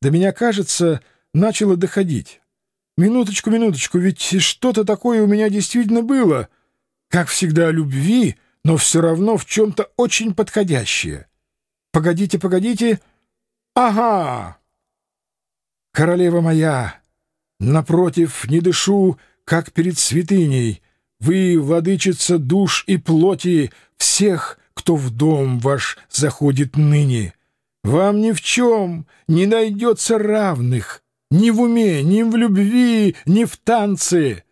До меня, кажется, начало доходить. Минуточку, минуточку, ведь что-то такое у меня действительно было. Как всегда, о любви, но все равно в чем-то очень подходящее. Погодите, погодите. Ага! Королева моя, напротив, не дышу, как перед святыней. Вы, владычица душ и плоти всех, кто в дом ваш заходит ныне. Вам ни в чем не найдется равных, ни в уме, ни в любви, ни в танце.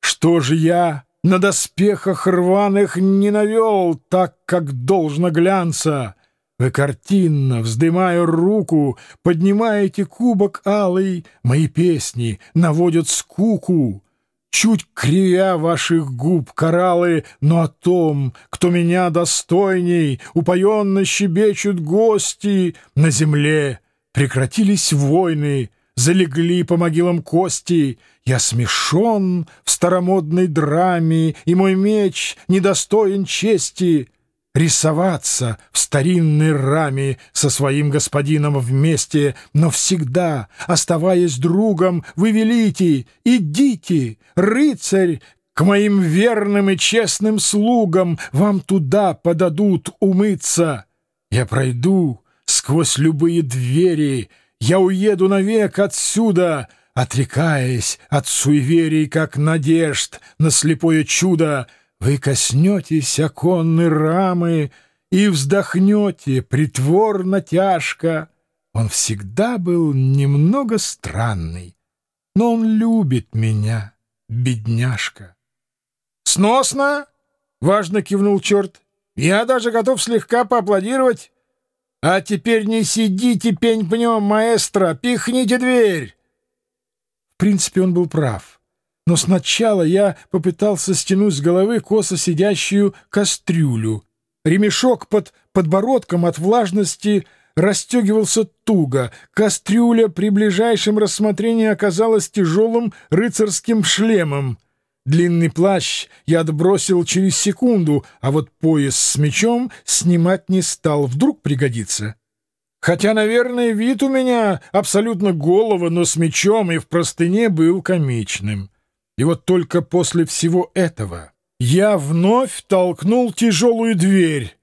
Что же я на доспехах рваных не навел так, как должно глянца? Вы картинно, вздымая руку, поднимаете кубок алый, мои песни наводят скуку. Чуть кривя ваших губ кораллы, но о том, кто меня достойней, упоенно щебечут гости на земле. Прекратились войны, залегли по могилам кости. Я смешон в старомодной драме, и мой меч недостоин чести рисоваться в старинной раме со своим господином вместе, но всегда, оставаясь другом, вы велите, идите, рыцарь, к моим верным и честным слугам вам туда подадут умыться. Я пройду сквозь любые двери, я уеду навек отсюда, отрекаясь от суеверий, как надежд на слепое чудо, вы коснетесь оконной рамы и вздохнете притворно тяжко. Он всегда был немного странный, но он любит меня, бедняжка. «Сносно!» — важно кивнул черт. «Я даже готов слегка поаплодировать. А теперь не сидите пень пнем, маэстро, пихните дверь!» В принципе, он был прав. Но сначала я попытался стянуть с головы косо сидящую кастрюлю. Ремешок под подбородком от влажности расстегивался туго. Кастрюля при ближайшем рассмотрении оказалась тяжелым рыцарским шлемом. Длинный плащ я отбросил через секунду, а вот пояс с мечом снимать не стал. Вдруг пригодится. Хотя, наверное, вид у меня абсолютно голого, но с мечом и в простыне был комичным. И вот только после всего этого я вновь толкнул тяжелую дверь.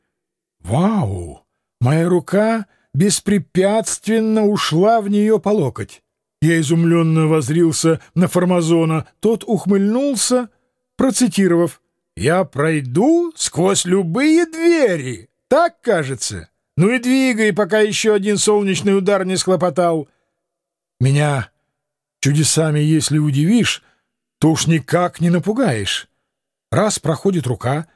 Вау! Моя рука беспрепятственно ушла в нее по локоть. Я изумленно возрился на Формазона. Тот ухмыльнулся, процитировав. «Я пройду сквозь любые двери. Так, кажется. Ну и двигай, пока еще один солнечный удар не схлопотал. Меня чудесами, если удивишь, то уж никак не напугаешь. Раз проходит рука,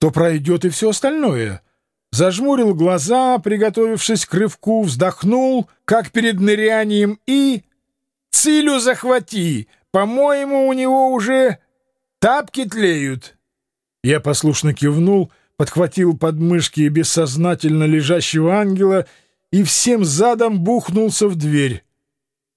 то пройдет и все остальное. Зажмурил глаза, приготовившись к рывку, вздохнул, как перед нырянием, и... «Цилю захвати! По-моему, у него уже тапки тлеют!» Я послушно кивнул, подхватил подмышки бессознательно лежащего ангела и всем задом бухнулся в дверь.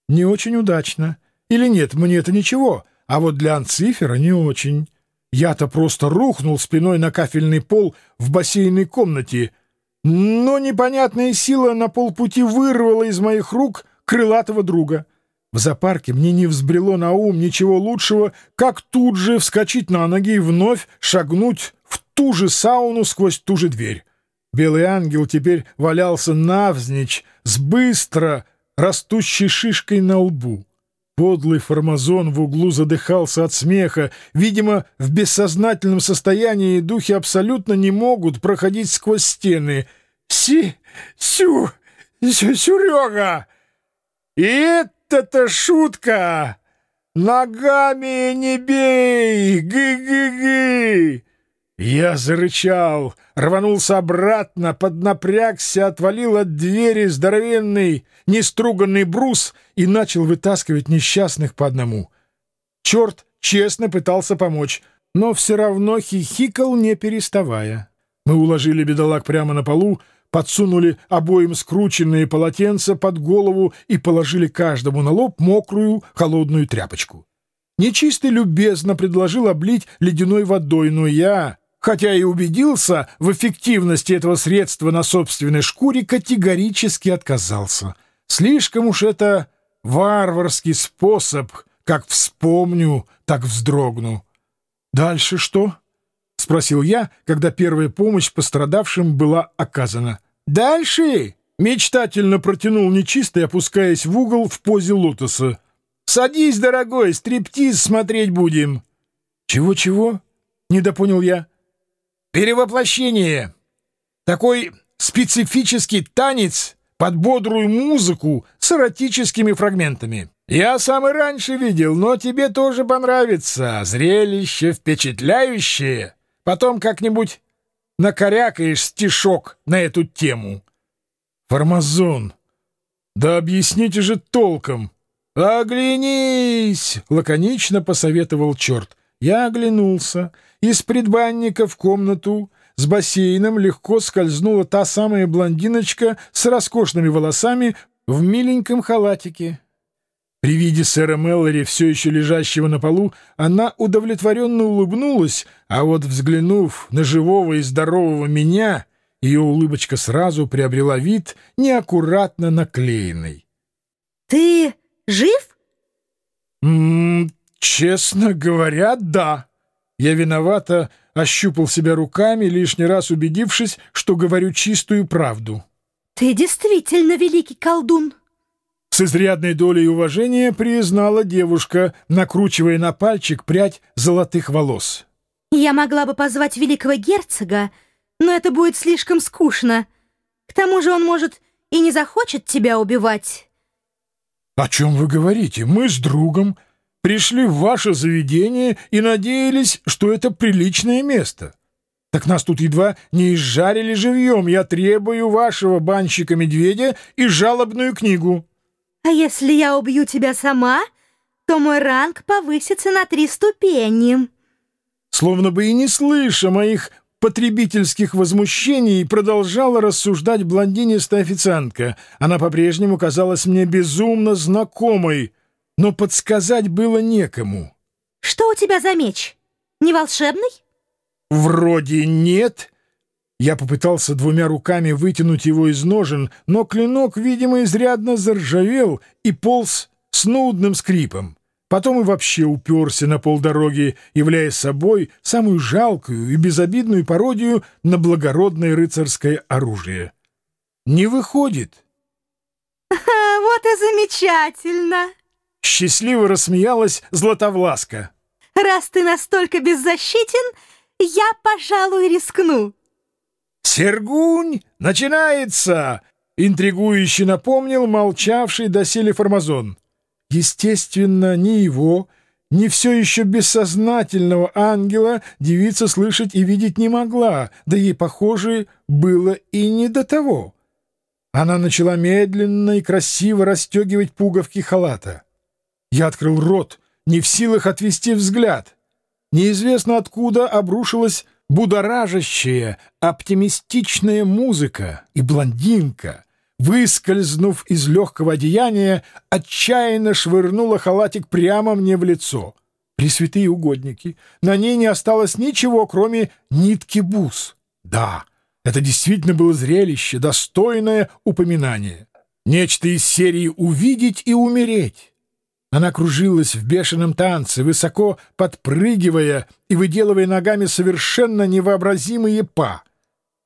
Не очень удачно. Или нет, мне это ничего — а вот для Анцифера не очень. Я-то просто рухнул спиной на кафельный пол в бассейной комнате, но непонятная сила на полпути вырвала из моих рук крылатого друга. В зоопарке мне не взбрело на ум ничего лучшего, как тут же вскочить на ноги и вновь шагнуть в ту же сауну сквозь ту же дверь. Белый ангел теперь валялся навзничь с быстро растущей шишкой на лбу. Подлый формазон в углу задыхался от смеха. Видимо, в бессознательном состоянии духи абсолютно не могут проходить сквозь стены. «Си... Сю... Сю... Сюрёга! И это-то шутка! Ногами не бей! Гы-гы-гы!» Я зарычал, рванулся обратно, поднапрягся, отвалил от двери здоровенный, неструганный брус и начал вытаскивать несчастных по одному. Черт честно пытался помочь, но все равно хихикал, не переставая. Мы уложили бедолаг прямо на полу, подсунули обоим скрученные полотенца под голову и положили каждому на лоб мокрую холодную тряпочку. Нечистый любезно предложил облить ледяной водой, но я хотя и убедился в эффективности этого средства на собственной шкуре, категорически отказался. Слишком уж это варварский способ, как вспомню, так вздрогну. Дальше что? — спросил я, когда первая помощь пострадавшим была оказана. «Дальше!» — мечтательно протянул нечистый, опускаясь в угол в позе лотоса. «Садись, дорогой, стриптиз смотреть будем». «Чего-чего?» — недопонял я. «Перевоплощение. Такой специфический танец под бодрую музыку с эротическими фрагментами. Я сам и раньше видел, но тебе тоже понравится. Зрелище впечатляющее. Потом как-нибудь накорякаешь стишок на эту тему». «Формазон, да объясните же толком». «Оглянись!» — лаконично посоветовал черт. Я оглянулся. Из предбанника в комнату с бассейном легко скользнула та самая блондиночка с роскошными волосами в миленьком халатике. При виде сэра Меллори, все еще лежащего на полу, она удовлетворенно улыбнулась, а вот взглянув на живого и здорового меня, ее улыбочка сразу приобрела вид неаккуратно наклеенный. «Ты жив?» «М -м, «Честно говоря, да». Я виновато ощупал себя руками, лишний раз убедившись, что говорю чистую правду. «Ты действительно великий колдун!» С изрядной долей уважения признала девушка, накручивая на пальчик прядь золотых волос. «Я могла бы позвать великого герцога, но это будет слишком скучно. К тому же он, может, и не захочет тебя убивать». «О чем вы говорите? Мы с другом пришли в ваше заведение и надеялись, что это приличное место. Так нас тут едва не изжарили живьем. Я требую вашего банщика-медведя и жалобную книгу». «А если я убью тебя сама, то мой ранг повысится на три ступени». Словно бы и не слыша моих потребительских возмущений, продолжала рассуждать блондинистая официантка. Она по-прежнему казалась мне безумно знакомой — но подсказать было некому. «Что у тебя за меч? Не волшебный?» «Вроде нет». Я попытался двумя руками вытянуть его из ножен, но клинок, видимо, изрядно заржавел и полз с нудным скрипом. Потом и вообще уперся на полдороги, являя собой самую жалкую и безобидную пародию на благородное рыцарское оружие. «Не выходит». «Вот и замечательно!» Счастливо рассмеялась Златовласка. «Раз ты настолько беззащитен, я, пожалуй, рискну». «Сергунь, начинается!» — интригующе напомнил молчавший доселе Формазон. Естественно, ни его, ни все еще бессознательного ангела девица слышать и видеть не могла, да ей, похоже, было и не до того. Она начала медленно и красиво расстегивать пуговки халата. Я открыл рот, не в силах отвести взгляд. Неизвестно откуда обрушилась будоражащая, оптимистичная музыка, и блондинка, выскользнув из легкого одеяния, отчаянно швырнула халатик прямо мне в лицо. Пресвятые угодники, на ней не осталось ничего, кроме нитки бус. Да, это действительно было зрелище, достойное упоминание. Нечто из серии «Увидеть и умереть». Она кружилась в бешеном танце, высоко подпрыгивая и выделывая ногами совершенно невообразимые па.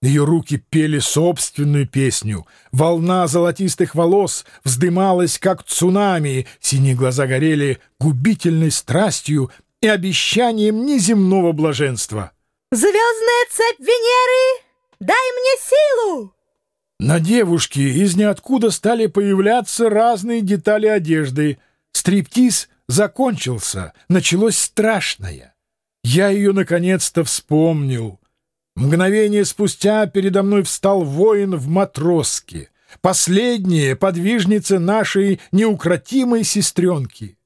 Ее руки пели собственную песню. Волна золотистых волос вздымалась, как цунами, синие глаза горели губительной страстью и обещанием неземного блаженства. «Звездная цепь Венеры, дай мне силу!» На девушке из ниоткуда стали появляться разные детали одежды — Стриптиз закончился, началось страшное. Я ее наконец-то вспомнил. Мгновение спустя передо мной встал воин в матроске, последняя подвижница нашей неукротимой сестренки.